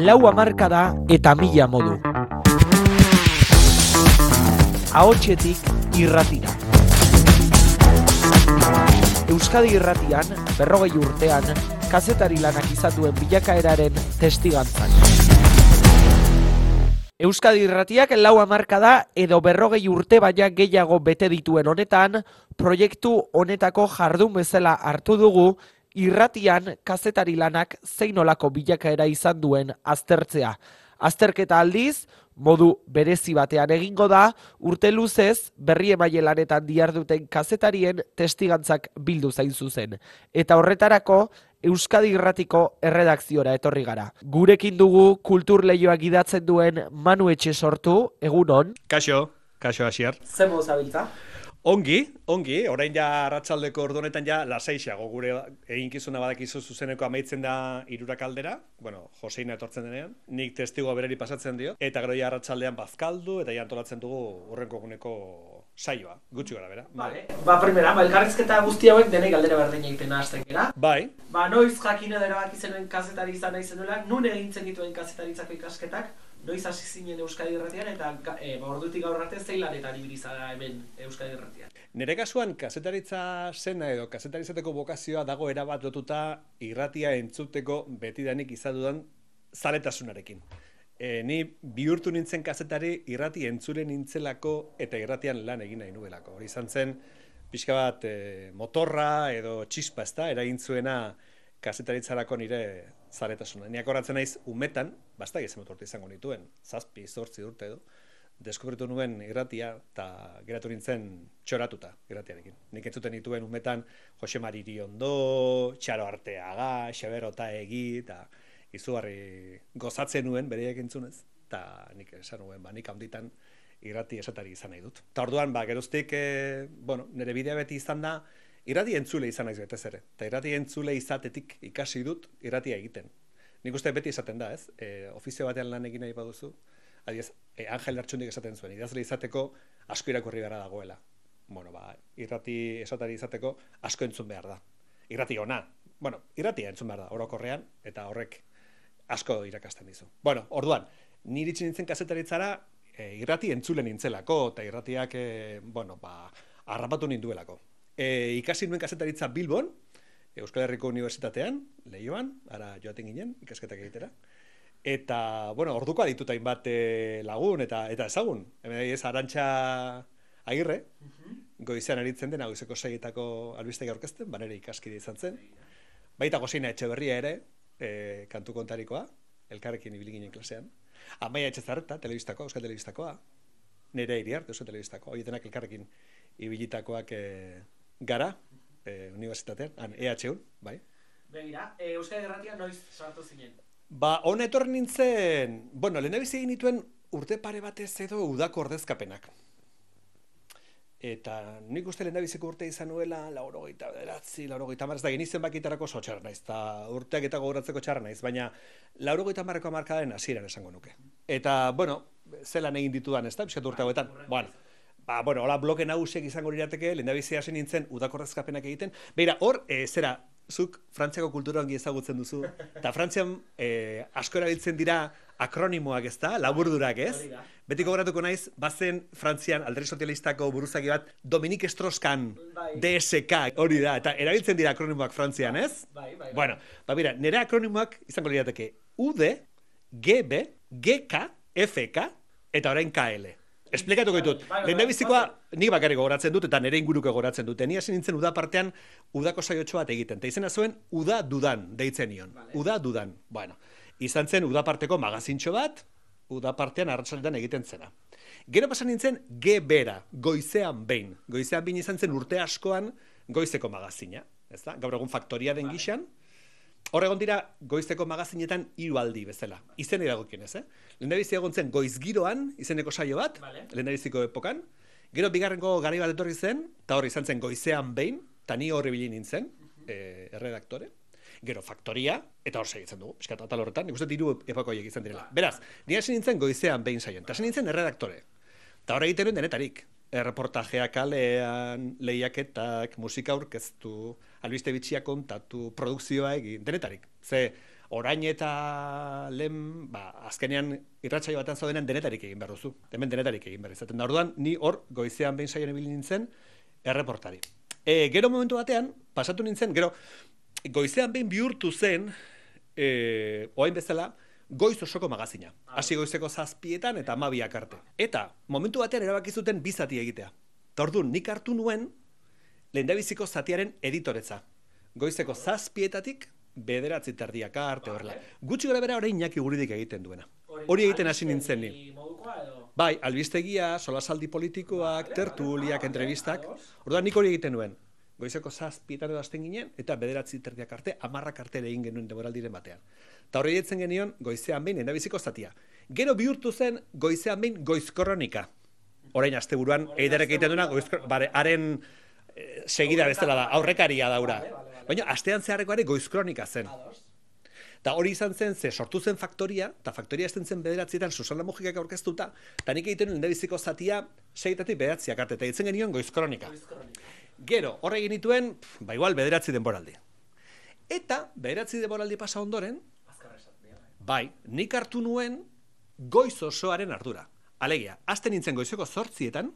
lau amarkada eta mila modu. Ahotxetik irratira. Euskadi irratian, berrogei urtean, kazetari lanak izatuen bilakaeraren testigantzak. Euskadi irratiak lau amarkada edo berrogei urte baina gehiago bete dituen honetan, proiektu honetako jardun bezala hartu dugu, irratian kazetari lanak zein olako bilakaera izan duen aztertzea. Azterketa aldiz, modu berezi batean egingo da, urte luzez berri emaile lanetan diarduten kazetarien testigantzak bildu zain zuzen. Eta horretarako, Euskadi Irratiko erredakziora etorri gara. Gurekin dugu kultur lehioa gidatzen duen Manu Etxe sortu, egunon. Kaixo, kaixo hasier. Zemo zabiltza? Ongi, ongi, orain ja arratsaldeko ordonetan ja laseixago. Gure eginkizuna badakizu zuzeneko amaitzen da irurak aldera, bueno, Joseina etortzen denean, nik testigo bereri pasatzen dio, eta gero ja arratsaldean bazkaldu, eta ja antolatzen dugu horrenko guneko saioa, gutxi gara bera. Vale. Ba, primera, ba, elkarrizketa guzti hauek denei galdera berdin egiten hasten gara. Bai, Ba, noiz jakin edo erabaki zenuen kazetari izan nahi zenuela, nun egin zenituen kazetaritzako ikasketak, noiz hasi zinen Euskadi Irratian eta e, ba, ordutik gaur arte zein lanetan ibili hemen Euskadi Irratian. nire kasuan kazetaritza zena edo kazetarizateko bokazioa dago erabat lotuta irratia entzuteko betidanik izadudan zaletasunarekin. E, ni bihurtu nintzen kazetari irrati entzule nintzelako eta irratian lan egin nahi nuelako. Hori izan zen, pixka bat e, motorra edo txispa ezta, eragin zuena kazetaritzarako nire zaletasuna. Ni akoratzen naiz umetan, basta gezen urte izango nituen, zazpi, zortzi urte edo, deskubritu nuen irratia eta geratu nintzen txoratuta irratiarekin. Nik entzuten nituen umetan Jose Mari Iriondo, Txaro Arteaga, Xaber Otaegi eta izugarri gozatzen nuen bereiek entzunez. Eta nik esan nuen, ba, nik handitan irrati esatari izan nahi dut. Eta orduan, ba, geroztik, e, bueno, nire bidea beti izan da, irrati entzule izan naiz betez ere. Eta irrati entzule izatetik ikasi dut irratia egiten. Nik uste beti esaten da, ez? E, ofizio batean lan egin nahi baduzu, adiez, e, Angel Artxundik esaten zuen, idazle izateko asko irakurri gara dagoela. Bueno, ba, irrati esatari izateko asko entzun behar da. Irrati ona. Bueno, irratia entzun behar da, orokorrean, eta horrek asko irakasten dizu. Bueno, orduan, ni iritsi nintzen kazetaritzara, e, irrati entzule nintzelako, eta irratiak, e, bueno, ba, harrapatu ninduelako. E, ikasi nuen kazetaritza Bilbon, Euskal Herriko Unibertsitatean, lehioan, ara joaten ginen, ikasketak egitera. Eta, bueno, orduko adituta hainbat e, lagun eta eta ezagun. Hemen ez Arantxa Agirre, goizean aritzen dena goizeko saietako albistegi aurkezten, banere ikaskide izan zen. Baita Goseina Etxeberria ere, e, kantu kontarikoa, elkarrekin ibili ginen klasean. Amaia Etxezarreta, telebistakoa, Euskal Telebistakoa. Nire iriarte, Euskal Telebistakoa. Horietenak elkarrekin ibilitakoak e, gara, e, unibertsitatean, han, EH-un, bai. Begira, e, Euskadi Irratian noiz sartu zinen? Ba, hona etorri nintzen, bueno, lehenabizi egin nituen urte pare batez edo udako ordezkapenak. Eta nik uste lehendabiziko urte izan nuela, laurogeita bederatzi, laurogeita mar, ez da, genizen bakitarako oso txarra naiz, eta urteak eta gogoratzeko txarra naiz, baina laurogeita marreko markadaren hasieran esango nuke. Eta, bueno, zelan egin ditudan, ez da, pixkat urte hauetan, bueno, ba, bueno, hola bloke nagusiek izango lirateke, lehendabizi hasi nintzen udako ordezkapenak egiten, beira, hor, e, zera, zuk Frantziako kultura ongi ezagutzen duzu, eta Frantzian e, asko erabiltzen dira akronimoak ez da, laburdurak ez? Betiko goratuko naiz, bazen Frantzian alderdi sozialistako buruzagi bat Dominique Strauss-Kahn, Bai. DSK, hori da, eta erabiltzen dira akronimoak Frantzian ez? Bai, bai, bai. Bueno, ba mira, nire akronimoak izango lirateke UD, GB, GK, FK, eta orain KL. Esplikatuko ditut. Bai, bai, bai, Lehendabizikoa nik bakarrik gogoratzen dut eta nire inguruko gogoratzen dut. Ni hasi nintzen uda partean udako saiotxo bat egiten. Eta izena zuen uda dudan deitzen nion. Uda dudan. Bueno, izan zen uda parteko magazintxo bat, uda partean arratsaletan egiten zena. Gero pasan nintzen G bera, goizean behin. Goizean behin izan zen urte askoan goizeko magazina. Ez da? Gaur egun faktoria den gixan, Hor egon dira goizeko magazinetan hiru aldi bezala. Izen dagokionez, eh? Lehendabizi egon zen goizgiroan izeneko saio bat, Vale. lehendabiziko epokan. Gero bigarrengo garai bat etorri zen, eta hor izan zen goizean behin, eta ni horri bilin nintzen, eh, erredaktore. Gero faktoria, eta hor segitzen dugu, piskat atal horretan, nik uste dut hiru epakoiek izan direla. Beraz, ni hasi nintzen goizean behin saioan, eta hasi nintzen erredaktore. Eta hor egiten nuen denetarik. Erreportajeak kalean, lehiaketak, musika aurkeztu, albiste bitxia kontatu, produkzioa egin, denetarik. Ze orain eta lehen, ba, azkenean irratsaio batean zaudenean denetarik egin behar duzu. Hemen denetarik egin behar izaten da. Orduan, ni hor goizean behin saion ibili nintzen erreportari. E, gero momentu batean, pasatu nintzen, gero goizean behin bihurtu zen, e, oain bezala, goiz osoko magazina. Hasi goizeko zazpietan eta amabiak arte. Eta momentu batean erabaki zuten bi zati egitea. Ta orduan, nik hartu nuen lehendabiziko zatiaren editoretza. Goizeko zazpietatik bederatzi terdiak arte horrela. Gutxi gara bera orain inaki guridik egiten duena. Hori egiten hasi nintzen ni. Bai, albistegia, solasaldi politikoak, tertuliak, entrevistak. Orduan nik hori egiten nuen. Goizeko zazpietan edo azten ginen, eta bederatzi terdiak arte, amarrak arte egin genuen deboraldiren batean. Eta hori ditzen genion, goizean behin, endabiziko zatia. Gero bihurtu zen, goizean behin, goizkoronika. Orain, asteburuan, eiderek egiten duena, goizkor, bare, haren eh, segida bezala da, aurrekaria daura. Baina, astean zeharreko ere goizkronika zen. Eta hori izan zen, ze sortu zen faktoria, eta faktoria esten zen bederatzietan Susana Mujikak aurkeztuta, eta nik egiten nuen biziko zatia seitatik bederatziak arte, eta ditzen genion goizkronika. Gero, horre egin dituen, ba igual bederatzi denboraldi. Eta, bederatzi denboraldi pasa ondoren, bai, nik hartu nuen goiz osoaren ardura. Alegia, azten nintzen goizeko zortzietan,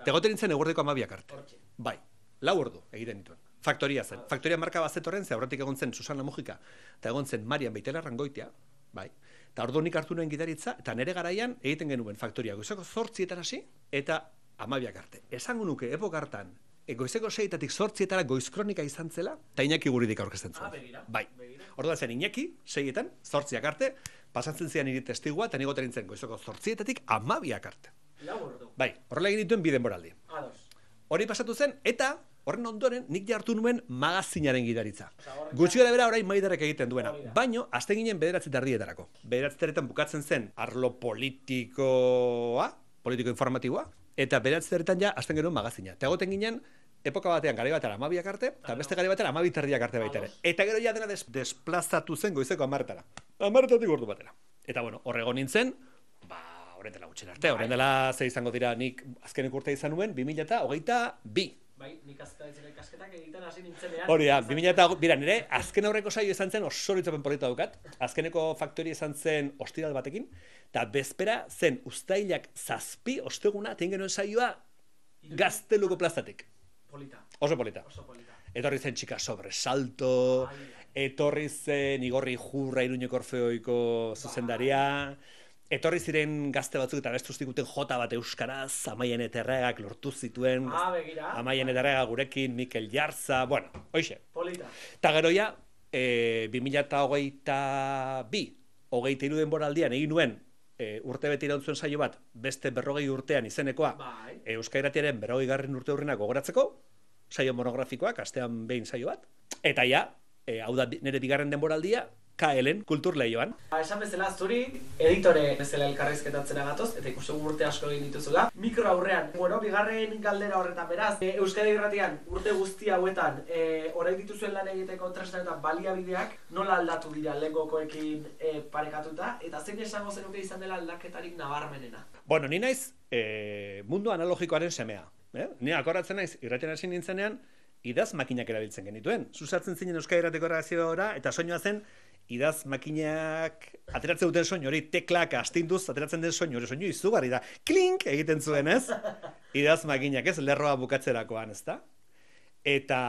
eta egoten nintzen eguerdeko amabiak arte. Bai, lau ordu egiten dituen. Faktoria zen. Faktoria marka bazetorren, ze aurretik egon zen Susana Mujika, eta egon zen Marian Beitela Rangoitia, bai. Eta ordu nik hartu nuen gidaritza, eta nere garaian egiten genuen faktoria goizeko zortzietan hasi, eta amabiak arte. Esango nuke, epok hartan, e, goizeko seitatik zortzietara goizkronika izan zela, eta Iñaki guridik aurkezten zuen. Ah, begira. Bai. Orduan zen Iñaki, seietan, zortziak arte, pasatzen zian niri testigua, eta nigoten nintzen goizeko zortzietatik amabiak arte. Bai, horrela egin dituen biden moraldi. Ados. Hori pasatu zen, eta horren ondoren nik jartu nuen magazinaren gidaritza. Gutxi gara bera orain maiderrek egiten duena. Baino, azten ginen bederatzi tardietarako. Bederatzi bukatzen zen arlo politikoa, politiko informatiboa, eta bederatzi tardietan ja azten genuen magazina. Eta egoten ginen, epoka batean gari batera amabiak arte, eta beste gari batera amabi terdiak arte baita ere. Eta gero ja dena des desplazatu zen goizeko amartara. Amartatik ordu batera. Eta bueno, horrego nintzen, ba, horren dela gutxen arte, horren dela ze izango dira nik azkenik urte izan nuen, 2000 eta hogeita bi. Bai, nik azkaitzen ikasketak egiten hasi nintzenean. Hori da, 2000 eta nire azken aurreko saio izan zen oso litzapen polita daukat. Azkeneko faktori izan zen ostiral batekin, eta bezpera zen ustailak zazpi osteguna tein genuen saioa gazteluko plazatik. Polita, Oso polita. oso polita. Etorri zen txika sobresalto, etorri zen igorri jurra iruñeko orfeoiko zuzendaria, etorri ziren gazte batzuk eta bestu zikuten jota bat euskaraz, amaien eterregak lortu zituen, Ah, begira. amaien eterrega gurekin, Mikel Jarza, bueno, hoxe. Polita. Eta gero ja, e, 2008 bi, hogeita iru denboraldian egin nuen, e, urte beti irauntzuen saio bat, beste berrogei urtean izenekoa, Bai. e, Euskaratiaren berrogei garren urte hurrenak gogoratzeko, saio monografikoak, astean behin saio bat, eta ja, e, hau da nire bigarren denboraldia, KLen kulturleioan. Ba, esan bezala, zuri editore bezala elkarrizketatzera gatoz, eta ikusten urte asko egin dituzula. Mikro aurrean, bueno, bigarren galdera horretan beraz, e, Euskadi Irratian urte guzti hauetan, e, orain dituzuen lan egiteko tresna eta baliabideak nola aldatu dira lehengokoekin e, parekatuta, eta zein esango zenuke izan dela aldaketarik nabarmenena. Bueno, ni naiz e, mundu analogikoaren semea. Eh? Ni akordatzen naiz, irraten hasi nintzenean, idaz makinak erabiltzen genituen. Zuzartzen zinen Euskadi erreakziora, eta soinua zen, idaz makinak ateratzen duten soinu hori, teklak astinduz ateratzen den soinu hori, soinu izugarri da. Klink egiten zuen, ez? Idaz makinak, ez? Lerroa bukatzerakoan, ez da? Eta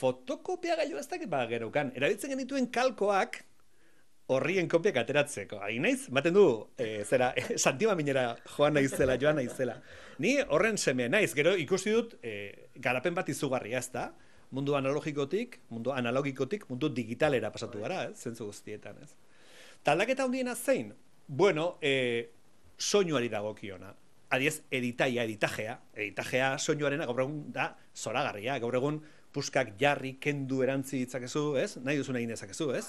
fotokopia gailu ez dakit ba gerokan. Erabiltzen genituen kalkoak horrien kopiak ateratzeko. Hain naiz, baten du, e, zera, Santima minera joan naizela, joan naizela. Ni horren seme naiz, gero ikusi dut e, garapen bat izugarria, ez da? Mundu analogikotik, mundu analogikotik, mundu digitalera pasatu gara, ez? Zentzu guztietan, ez? Taldaketa handiena zein? Bueno, e, soinuari dagokiona. Adiez, editaia, editajea. Editajea soinuarena gaur egun da zoragarria. Gaur egun puskak jarri, kendu erantzi ditzakezu, ez? Nahi duzun egin dezakezu, ez?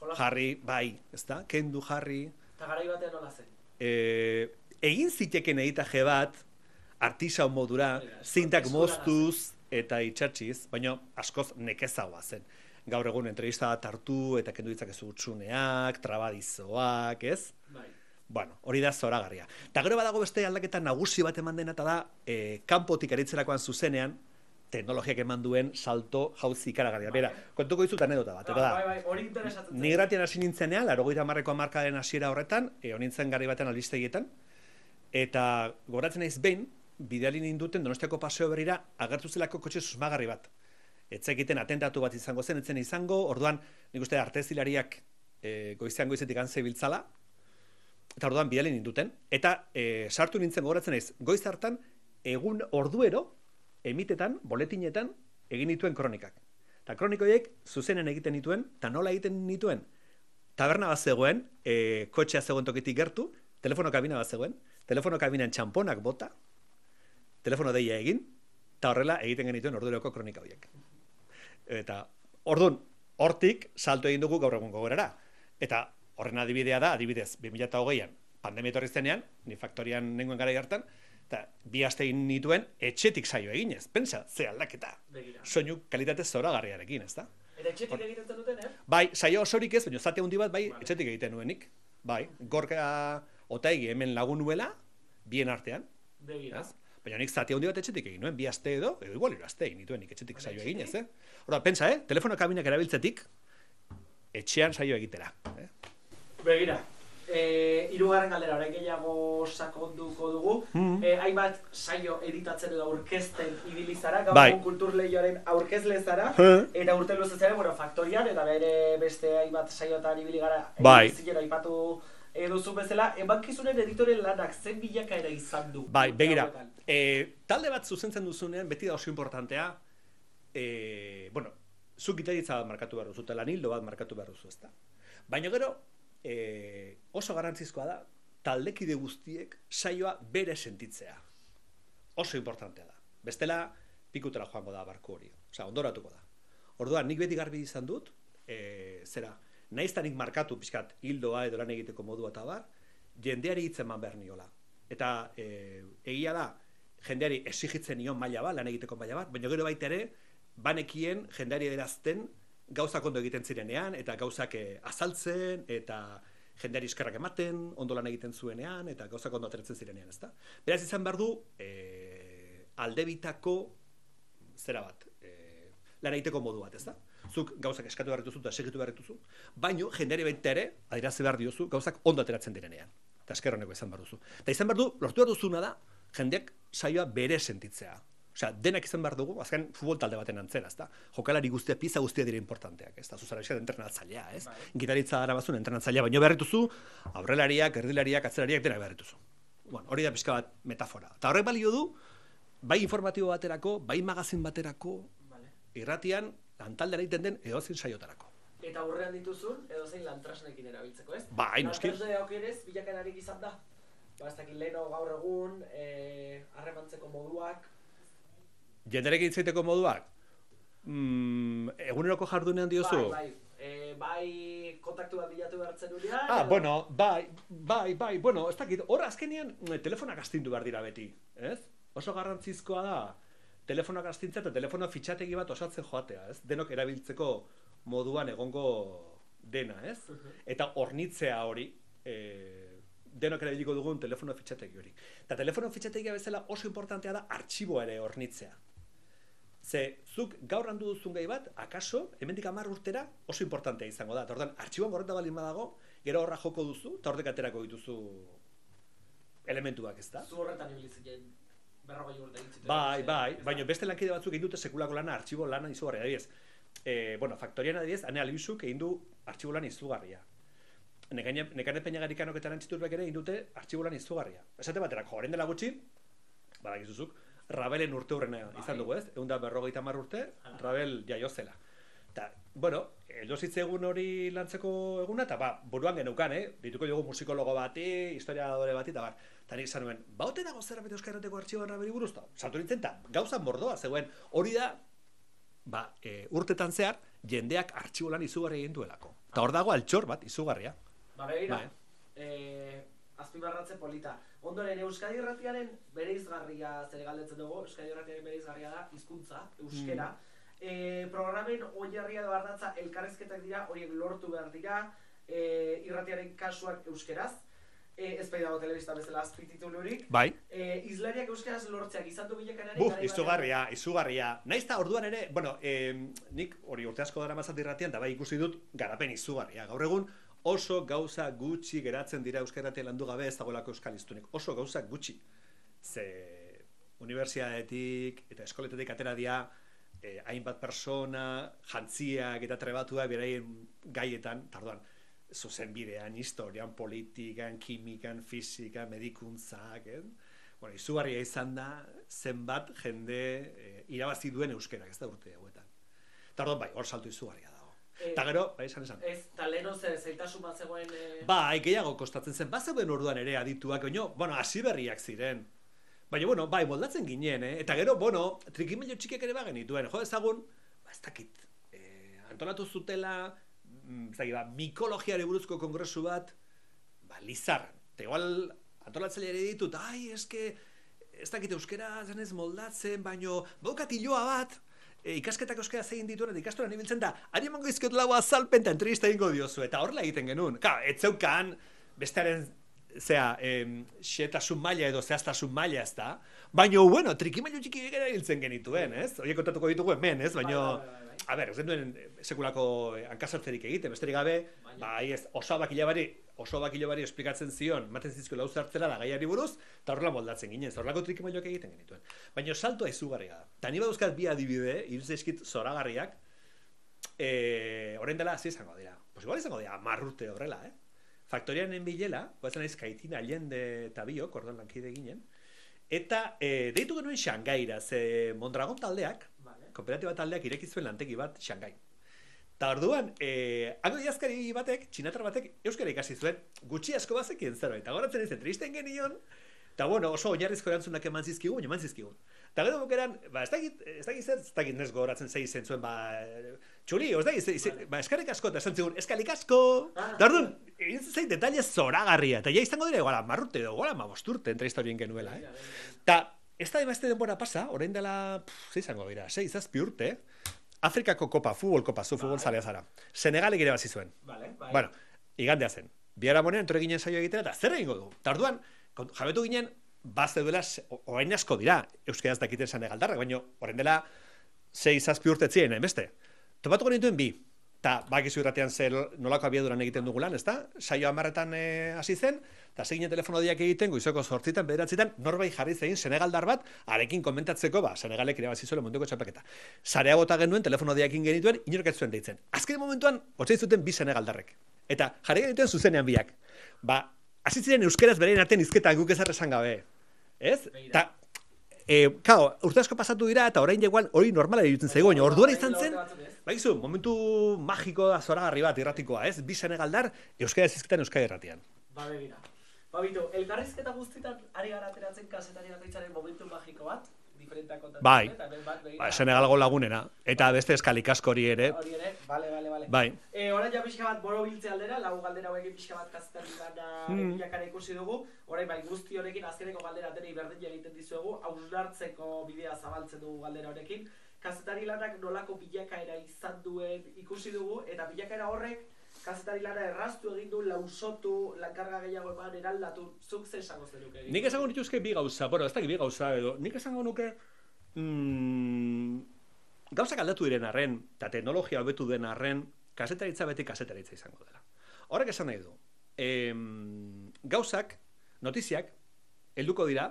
Jolas, Jarri, bai, ez da? Kendu, jarri. Eta garai batean nola zen. E, egin ziteken editaje bat, artisau modura, zintak moztuz eta itxatxiz, baina askoz nekezagoa zen. Gaur egun entrevista bat hartu eta kendu ditzakezu utxuneak, trabadizoak, ez? Bai. Bueno, hori da zoragarria. Eta gero badago beste aldaketa nagusi bat eman dena, eta da, e, kanpotik aritzerakoan zuzenean, teknologiak eman duen salto jauzi ikaragarria. Bera, kontuko dizut anedota bat, eta Bai, da. bai, hori interesatzen Ni gratian hasi nintzenean, laro goita marreko markaren hasiera horretan, e, nintzen gari baten albistegietan, eta goratzen naiz behin, bidali ninduten donostiako paseo berrira agertu zelako kotxe susmagarri bat. Etzekiten atentatu bat izango zen, etzen izango, orduan, nik uste artezilariak e, goizean goizetik antze biltzala, eta orduan bidali ninduten, eta e, sartu nintzen gogoratzen naiz, goiz hartan, egun orduero, emitetan, boletinetan, egin dituen kronikak. Eta kronikoiek zuzenen egiten dituen, eta nola egiten dituen, taberna bat zegoen, e, kotxea zegoen tokitik gertu, telefono kabina bat zegoen, telefono kabinan txamponak bota, telefono deia egin, eta horrela egiten genituen ordueroko kronika horiek. Eta ordun hortik salto egin dugu gaur egun gogorara. Eta horren adibidea da, adibidez, 2008an, pandemia etorri zenean, ni faktorian nengoen gara hartan, eta bi aste egin nituen etxetik saio eginez. Pensa, ze aldaketa. Soinu kalitate zoragarriarekin, ez da? Eta etxetik egiten zenuten, eh? Bai, saio osorik ez, baina zate handi bat bai Vale. etxetik egiten nuenik. Bai, gorka otaigi hemen lagun nuela, bien artean, Begira. ez? Baina nik zati handi bat etxetik egin nuen, bi aste edo, edo igual hiru aste egin nituen nik etxetik saio etxetik? eginez, eh? Hora, pentsa, eh? Telefono kabinak erabiltzetik, etxean saio egitera. Eh? Begira. E, irugarren galdera, orain gehiago sakonduko dugu. Mhm. E, hainbat saio editatzen edo aurkezten ibili zara, gaur Bai. egun kulturleioaren aurkezle zara, eta urte luze zara, bueno, faktorian, eta bere beste hainbat saiotan ibili gara, Bai. zilera aipatu e, duzu bezala, emankizunen editoren lanak zen bilakaera izan du. Bai, begira? E, talde bat zuzentzen duzunean, beti da oso importantea, e, bueno, zuk gitaritza bat markatu behar duzu, eta lanildo bat markatu behar duzu, ezta? Baina gero, e, oso garrantzizkoa da, taldekide guztiek saioa bere sentitzea. Oso importantea da. Bestela, pikutera joango da barko hori. Osea, ondoratuko da. Orduan, nik beti garbi izan dut, e, zera, naiztanik markatu pixkat hildoa edo lan egiteko modua eta bar, jendeari hitz eman behar niola. Eta e, egia da, jendeari exigitzen nion maila bat, lan egiteko maila bat, baina gero baita ere, banekien jendeari erazten gauzak ondo egiten zirenean, eta gauzak eh, azaltzen, eta jendeari eskerrak ematen, ondo lan egiten zuenean, eta gauzak ondo ateratzen zirenean, ezta? Beraz izan behar du, e, aldebitako zera bat, e, lan egiteko modu bat, ezta? Zuk gauzak eskatu behar dituzu eta segitu behar dituzu, baino jendeari baita ere, adierazi behar diozu, gauzak ondo ateratzen direnean. Eta esker honeko izan behar duzu. Eta izan behar du, lortu behar duzuna da, jendeak saioa bere sentitzea. Osea, denak izan behar dugu, azken futbol talde baten antzera, ezta? Jokalari guztia, pizza guztia dira importanteak, ezta? Zuzara bizkat entrenatzailea, ez? Bai. Gitaritza dara bazun entrenatzailea, baino behar dituzu, aurrelariak, erdilariak, atzerariak, denak behar dituzu. Bueno, hori da pixka bat metafora. Eta horrek balio du, bai informatibo baterako, bai magazin baterako, Vale. irratian, lantaldera egiten den edozein saiotarako. Eta aurrean dituzun, edo zein lantrasnekin erabiltzeko, ez? Bai, noski. Lantrasne aukerez, bilakanarik izan da. Ba, ez dakit leheno gaur egun, eh, harremantzeko moduak, Jenderekin hitz egiteko moduak, mm, eguneroko jardunean diozu? bai, bai, eh, bai kontaktu bat bilatu behartzen dunean, Ah, edo- bueno, bai, bai, bai, bueno, ez dakit, hor azkenean eh, telefonak astindu behar dira beti, ez? Oso garrantzizkoa da, telefonak astintza eta telefono fitxategi bat osatzen joatea, ez? Denok erabiltzeko moduan egongo dena, ez? Eta hornitzea hori, e, denok erabiliko dugun telefono fitxategi hori. Eta telefono fitxategia bezala oso importantea da artxiboa ere hornitzea. Ze, zuk gaur handu duzun gai bat, akaso, hemendik hamar urtera oso importantea izango da. Eta artxiboan gorreta balin badago, gero horra joko duzu, eta horrek aterako dituzu elementuak, ez da? Zu horretan ibili zinen berrogei urte egin zituen. Bai, bai, baina beste lankide batzuk egin dute sekulako lana, artxibo lana izugarria, adibidez. E, bueno, faktorian adibidez, ane albizuk egin du artxibo lan izugarria. Nekane, peñagarikanok eta nantziturbek ere egin dute artxibo lan izugarria. Esate baterako, orain dela gutxi, badakizuzuk, Rabelen urte hurrena izan dugu ez, egun da berrogeita hamar urte, Ah. Rabel jaio zela. Eta, bueno, eldo egun hori lantzeko eguna, eta ba, buruan geneukan, eh? Dituko dugu musikologo bati, historiadore bati, eta bar. Eta nik izan nuen, baute dago zer bete Euskal Herrateko artxiboan raberi buruz, saltu nintzen, eta gauza mordoa zegoen, hori da, ba, e, urtetan zehar, jendeak artxibo lan izugarri egin duelako. Eta hor dago altxor bat, izugarria. Ba, begira, Bai. eh, azpimarratze polita. Ondoren, Euskadi Irratiaren bereizgarria zer galdetzen dugu, Euskadi Irratiaren bereizgarria da hizkuntza, euskera. Eh, programen oinarria edo ardatza elkarrizketak dira, horiek lortu behar dira, eh, irratiaren kasuak euskeraz. e, ez bai dago telebista bezala azpititulurik. Bai. E, izlariak euskaraz lortzeak izan du bilekanari. Buf, izugarria, izugarria. Naiz eta orduan ere, bueno, eh, nik hori urte asko dara mazat irratian, da bai ikusi dut garapen izugarria. Gaur egun oso gauza gutxi geratzen dira euskaratia landu gabe ez dagoelako euskal iztunik. Oso gauza gutxi. Ze unibertsiadetik eta eskoletetik atera dira eh, hainbat persona, jantziak eta trebatuak beraien gaietan, tarduan, zuzenbidean, historian, politikan, kimikan, fisikan, medikuntzak, eh? Bueno, izugarria izan da, zenbat jende eh, irabazi duen euskerak, ez da urte hauetan. Tardon bai, hor saltu izugarria Eta gero, bai, esan esan. Ez, eta leheno ze, zeitasun bat zegoen... E... Bai, gehiago kostatzen zen, bazeuden orduan ere adituak, baina, bueno, hasi berriak ziren. Baina, bueno, bai, moldatzen ginen, eh? Eta gero, bueno, trikimello txikiak ere bagen dituen, jo ezagun, ba, ez dakit, eh, antolatu zutela, mm, ez dakit, ba, mikologiare buruzko kongresu bat, ba, lizar. Eta igual, antolatzaile ere ditut, ai, eske, ez dakit euskera zenez moldatzen, baino, baukat hiloa bat, e, ikasketak euskera zein dituen, eta ikastoran ibiltzen da, ari emango izkiot lau azalpen eta entrevista egingo diozu, eta horrela egiten genuen. Ka, ez zeukan, bestearen, zea, em, xetasun maila edo zehaztasun maila ez da, baino, bueno, trikimailu txiki gara hiltzen genituen, ez? Horiek kontatuko ditugu hemen, ez? Baino, A ber, ez genuen sekulako eh, hankasartzerik egiten, besterik gabe, Baina- bai ez, oso bakilabari, oso bakilabari esplikatzen zion, maten zizko lau zartzela da gaiari buruz, eta horrela moldatzen ginen, horrelako trikimailuak egiten genituen. Baina saltoa izugarria da. Eta ni badauzkat bi adibide, iruditzen zaizkit zoragarriak, eh, orain dela hasi izango dira. Pues igual izango dira, marrute horrela, eh? Faktorianen bilela, guazen naiz kaitina allende eta biok, orduan lankide ginen, eta eh, deitu genuen Xangaira, ze Mondragon taldeak. Kooperatiba taldeak ireki zuen lantegi bat Xangai. Ta orduan, eh, hango idazkari batek, txinatar batek, euskara ikasi zuen, gutxi asko bazekien zerbait. Eta goratzen ez, tristen genion, eta bueno, oso oinarrizko erantzunak eman zizkigun, baina eman zizkigun. Eta gero bukeran, ba, ez dakit, ez dakit zer, ez dakit nes gogoratzen zei zen zuen, ba, txuli, ez dakit, ze, ze, ba, eskarrik asko, eta esan zigun, eskalik asko! Ah. Eta orduan, egin zei detalle zoragarria, eta ja izango dira, iguala, marrute edo, iguala, ma bosturte, entrevista horien genuela, eh? Eta, ez da emazte denbora pasa, orain dela, pff, ze izango dira, sei, zazpi urte, Afrikako kopa, futbol kopa, zu futbol zalea zara. Senegalek ere bazi zuen. Vale, bai. Bueno, igandea zen. Biara monean, entore ginen saio egitera, eta zer egingo du? Tarduan, jabetu ginen, bazte duela, orain asko dira, euskaraz dakiten senegaldarrak, baina orain dela, sei zazpi urte etzien, beste. Topatuko nituen bi. Ta, bakizu irratean zer nolako abiaduran egiten dugu lan, ezta? Saio amarretan eh, hasi zen, eta seginen telefono diak egiten, goizoko sortzitan, bederatzitan, norbait jarri zein Senegaldar bat, arekin komentatzeko, ba, Senegalek irabazi zuela munduko txapeketa. Sarea bota genuen, telefono diakin genituen, inork ez zuen deitzen. Azken momentuan, otzai zuten bi Senegaldarrek. Eta jarri genituen zuzenean biak. Ba, hasi ziren euskeraz beraien artean izketa guk ezar esan gabe. Ez? Ta, e, kao, urte asko pasatu dira, eta orain igual hori normala iruditzen zaigu, baina orduan izan zen, Baizu, momentu magiko da zoragarri bat irratikoa, ez? Bi Senegaldar, Euskara zizketan Euskara irratian. Ba, begira. Ba, bitu, elkarrizketa guztietan ari gara ateratzen kasetari bakoitzaren momentu magiko bat. Bai. Ba, Senegalgo lagunena. Eta beste eskalik asko hori ere. Hori ere, bale, bale, bale. Bai. E, orain ja pixka bat boro biltze aldera, lau galdera hauekin pixka bat kazetari lana Hmm. ikusi dugu. Orain bai guzti honekin azkeneko galdera denei berdin egiten dizuegu, hausnartzeko bidea zabaltzen dugu galdera honekin. Kazetari lanak nolako bilakaera izan duen ikusi dugu, eta bilakaera horrek kazetari lana erraztu egin du, lausotu, lankarga gehiago eman eraldatu, zuk ze esango zenuke egin? Nik esango nituzke bi gauza, bueno, ez dakit bi gauza edo, nik esango nuke mm, gauzak aldatu diren arren, eta teknologia hobetu den arren, kasetaritza beti kasetaritza izango dela. Horrek esan nahi du, em, gauzak, notiziak, helduko dira,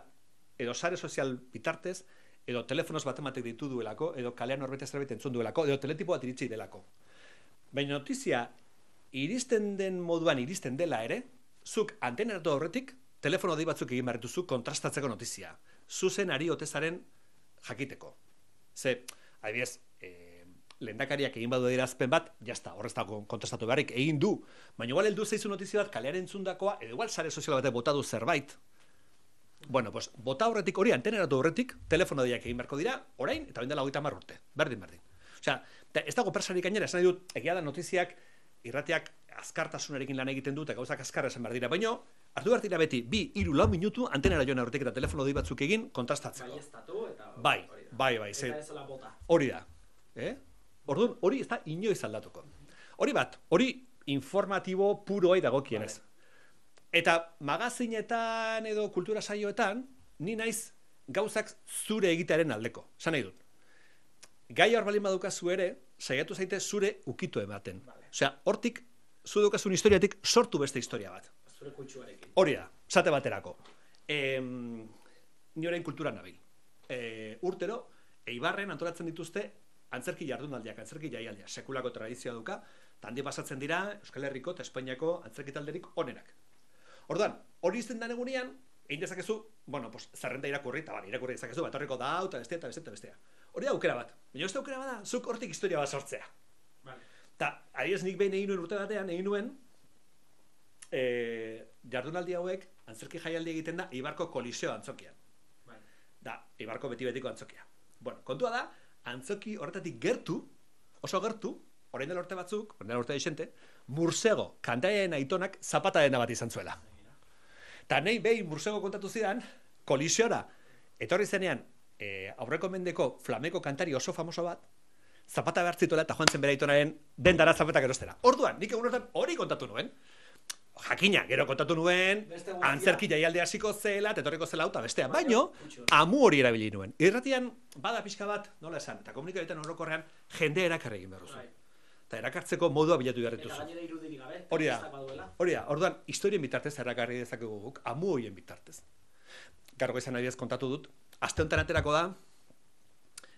edo sare sozial bitartez, edo telefonoz bat ematek ditu duelako, edo kalean norbait zerbait entzun duelako, edo teletipo bat iritsi delako. Baina notizia iristen den moduan iristen dela ere, zuk anteneratu aurretik, telefono dei batzuk egin barrituzu kontrastatzeko notizia. Zuzen ari otezaren jakiteko. Ze, adibidez, e, lehendakariak egin badu adierazpen bat, jazta, horrez dago kontrastatu beharrik, egin du. Baina igual heldu zaizu notizia bat kalearen entzundakoa, edo igual sare sozial batek bota du zerbait, Bueno, pues, bota horretik hori, anteneratu horretik, telefono diak egin beharko dira, orain, eta bendela hogeita urte. Berdin, berdin. Osea, ez dago persarik gainera, esan dut, egia da notiziak, irratiak azkartasunarekin lan egiten dut, eta gauzak azkarra esan behar dira, baina, hartu behar dira beti, bi, iru, lau minutu, antenera joan aurretik eta telefono dei batzuk egin, kontrastatzeko. Baieztatu eta... Bai, bai, bai, ze, hori da. Eh? Orduan, hori ez da inoiz aldatuko. Hori bat, hori informatibo puroai dagokienez. Eta magazinetan edo kultura saioetan, ni naiz gauzak zure egitearen aldeko. Esan nahi dut. Gai hor balin badukazu ere, saiatu zaite zure ukitu ematen. Vale. Osea, hortik, zu daukazun historiatik sortu beste historia bat. Zure kutsuarekin. Hori da, sate baterako. E, ni orain kultura nabil. E, urtero, eibarren antolatzen dituzte antzerki jardunaldiak, antzerki jaialdia, sekulako tradizioa duka, eta handi pasatzen dira Euskal Herriko eta Espainiako antzerki talderik onenak. Orduan, hori izten da egunean, egin dezakezu, bueno, pues, zerrenda irakurri, eta bari, irakurri dezakezu, bat horreko da, eta bestea, eta bestea, eta bestea. Hori da aukera bat. Baina beste aukera bada, zuk hortik historia bat sortzea. Ta, adiez nik behin egin nuen urte batean, egin nuen, e, jardunaldi hauek, antzerki jaialdi egiten da, Ibarko koliseo antzokian. Bai. Da, Ibarko beti-betiko antzokia. Bueno, kontua da, antzoki horretatik gertu, oso gertu, orain dela urte batzuk, orain dela urte desente, Mursego, kantaien aitonak zapataena bat izan zuela. Ta nahi behin Mursego kontatu zidan, kolisiora, etorri zenean, e, aurreko mendeko flameko kantari oso famoso bat, zapata behar zituela eta joan zen bere aitonaren dendara zapatak erostera. Orduan, nik egun horretan hori kontatu nuen. Jakina, gero kontatu nuen, antzerki jaialde hasiko zela, etorriko zela auta bestea. Baino, amu hori erabili nuen. Irratian, bada pixka bat, nola esan, eta komunikabitan orokorrean, jende erakarri egin behar duzu. Bai. Eta erakartzeko modua bilatu behar dituzu. Hori da. Hori da, orduan, historien bitartez erakarri dezakegu guk, amu horien bitartez. Gargo izan adibidez kontatu dut, aste honetan aterako da,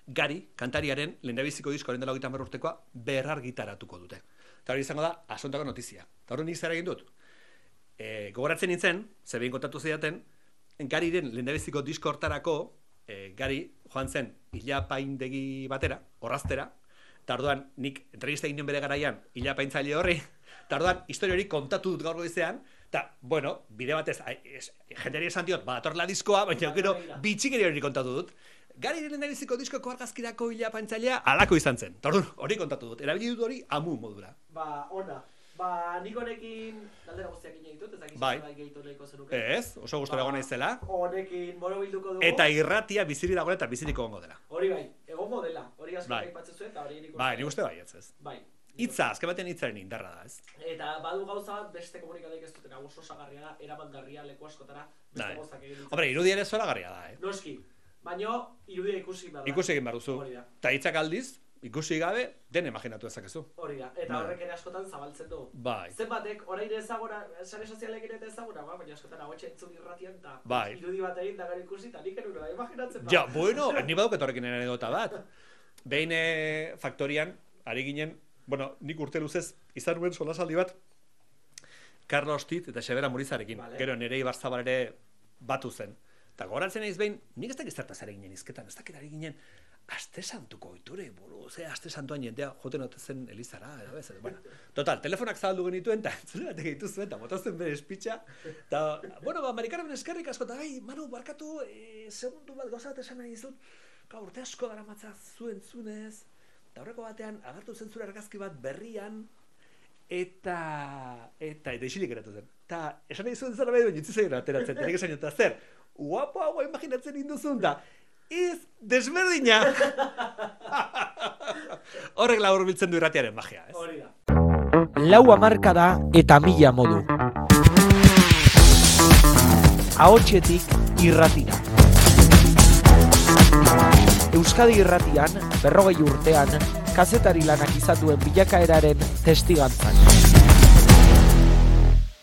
Gari, kantariaren, lehendabiziko diskoaren dela hogeita urtekoa, berrar gitaratuko dute. Eta hori izango da, asontako notizia. Eta hori nik zer egin dut. E, gogoratzen nintzen, ze behin kontatu zidaten, Gariren lehendabiziko disko hortarako, e, Gari joan zen hilapaindegi batera, orraztera, eta orduan nik entrevista egin bere garaian hilapaintzaile horri, eta orduan historia hori kontatu dut gaur goizean, eta, bueno, bide batez, jendeari esan diot, badatorla diskoa, baina gero bitxikeri hori kontatu dut. Gari lehendabiziko diskoko argazkirako hilapaintzailea alako izan zen. Eta orduan hori kontatu dut, erabili dut hori amu modura. Ba, ona. Ba, nik honekin galdera guztiak egin ditut, ez dakit Bai. gehitu nahiko zenuke. Ez, oso gustora Ba, egon naizela. Honekin moro bilduko dugu. Eta irratia bizirik dagoela eta bizirik egongo dela. Hori bai, egongo dela. Hori asko Bai. aipatzen zuen, eta hori nik Bai, nik uste bai, ez ez. Bai. Hitza, azken batean hitzaren indarra da, ez? Eta badu gauza bat beste komunikadeek ez dutena oso osagarria da, eramangarria leku askotara beste Bai. gauzak egin. Hombre, irudia ere zoragarria da, eh? Noski, baino irudia ikusi behar da. Ikusi egin behar duzu. Eta hitzak aldiz, ikusi gabe, den imaginatu dezakezu. Hori da, eta Bai. horrek ere askotan zabaltzen du. Bai. Zenbatek, orain ezaguna, sare sozialekin eta ezaguna, ba, baina askotan hau entzun irratian, eta Bai. irudi bat egin da gero ikusi, eta nik erura, imaginatzen ba. Ja, bueno, ni baduk etorrekin anekdota bat. Behin eh, faktorian, ari ginen, bueno, nik urte luzez, izan nuen solasaldi bat, Carlos Tit eta Xebera Murizarekin. Vale. Gero nire Ibarzabal ere batu zen. Eta goratzen naiz behin, nik ez dakit zertaz ari ginen izketan, ez dakit ari ginen, aste santuko oiture buru, ze aste santuan jendea joten ote zen Elizara, edo ez, edo, bueno. Total, telefonak zabaldu genituen, eta entzule batek egitu zuen, eta botazten bere espitxa, eta, bueno, ba, Amerikaramen eskerrik asko, eta gai, Manu, barkatu, e, segundu bat gauza bat esan nahi dizut, Ka, urte asko dara matza zuen zunez, eta horreko batean, agertu zen zure argazki bat berrian, eta, eta, eta isilik geratu zen. Eta, esan nahi zuen nahi duen, jutzi zaila ateratzen, eta esan jota, zer, guapo hau imaginatzen induzun, da, iz, desberdina! Horrek labur biltzen du irratiaren magia, ez? Hori da. lau hamarka da eta mila modu. Ahotxetik irratira. Euskadi irratian, berrogei urtean, kazetari lanak izatuen bilakaeraren testigantzak.